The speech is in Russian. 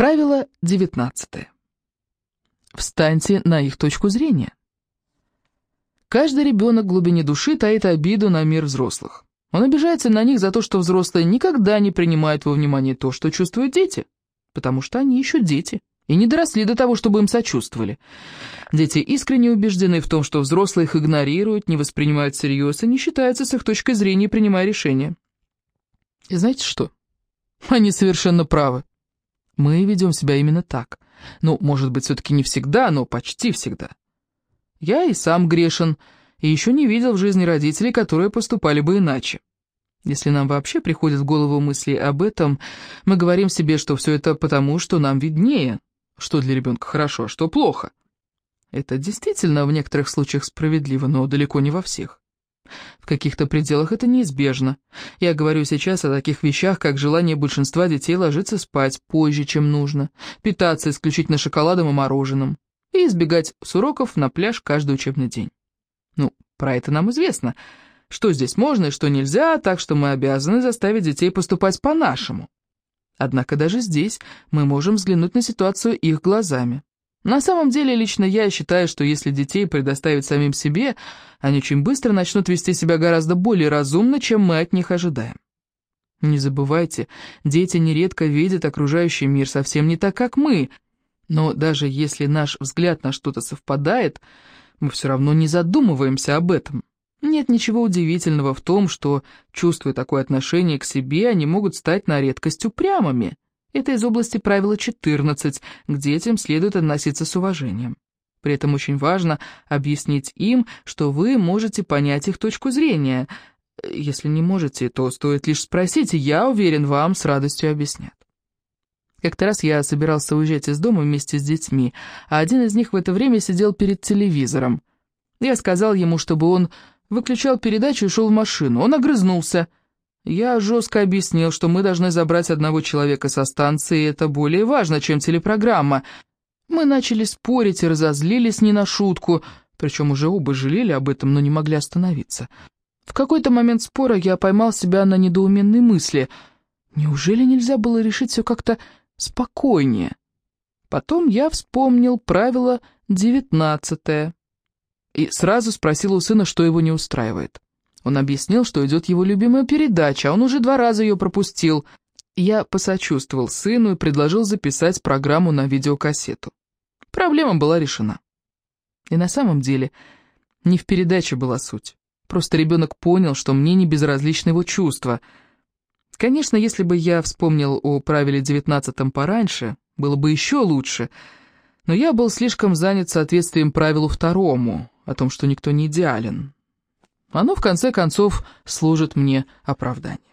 Правило 19. Встаньте на их точку зрения. Каждый ребенок в глубине души таит обиду на мир взрослых. Он обижается на них за то, что взрослые никогда не принимают во внимание то, что чувствуют дети, потому что они еще дети и не доросли до того, чтобы им сочувствовали. Дети искренне убеждены в том, что взрослые их игнорируют, не воспринимают всерьез и не считаются с их точкой зрения, принимая решения. И знаете что? Они совершенно правы. Мы ведем себя именно так. Ну, может быть, все-таки не всегда, но почти всегда. Я и сам грешен, и еще не видел в жизни родителей, которые поступали бы иначе. Если нам вообще приходят в голову мысли об этом, мы говорим себе, что все это потому, что нам виднее, что для ребенка хорошо, а что плохо. Это действительно в некоторых случаях справедливо, но далеко не во всех. В каких-то пределах это неизбежно. Я говорю сейчас о таких вещах, как желание большинства детей ложиться спать позже, чем нужно, питаться исключительно шоколадом и мороженым, и избегать с уроков на пляж каждый учебный день. Ну, про это нам известно, что здесь можно и что нельзя, так что мы обязаны заставить детей поступать по-нашему. Однако даже здесь мы можем взглянуть на ситуацию их глазами. На самом деле, лично я считаю, что если детей предоставить самим себе, они очень быстро начнут вести себя гораздо более разумно, чем мы от них ожидаем. Не забывайте, дети нередко видят окружающий мир совсем не так, как мы – но даже если наш взгляд на что-то совпадает, мы все равно не задумываемся об этом. Нет ничего удивительного в том, что, чувствуя такое отношение к себе, они могут стать на редкость упрямыми. Это из области правила 14, к детям следует относиться с уважением. При этом очень важно объяснить им, что вы можете понять их точку зрения. Если не можете, то стоит лишь спросить, и я уверен, вам с радостью объяснят. Как-то раз я собирался уезжать из дома вместе с детьми, а один из них в это время сидел перед телевизором. Я сказал ему, чтобы он выключал передачу и шел в машину. Он огрызнулся. Я жестко объяснил, что мы должны забрать одного человека со станции, и это более важно, чем телепрограмма. Мы начали спорить и разозлились не на шутку, причем уже оба жалели об этом, но не могли остановиться. В какой-то момент спора я поймал себя на недоуменной мысли. Неужели нельзя было решить все как-то спокойнее. Потом я вспомнил правило девятнадцатое и сразу спросил у сына, что его не устраивает. Он объяснил, что идет его любимая передача, а он уже два раза ее пропустил. Я посочувствовал сыну и предложил записать программу на видеокассету. Проблема была решена. И на самом деле не в передаче была суть. Просто ребенок понял, что мне не безразличны его чувства — Конечно, если бы я вспомнил о правиле девятнадцатом пораньше, было бы еще лучше, но я был слишком занят соответствием правилу второму, о том, что никто не идеален. Оно, в конце концов, служит мне оправданием.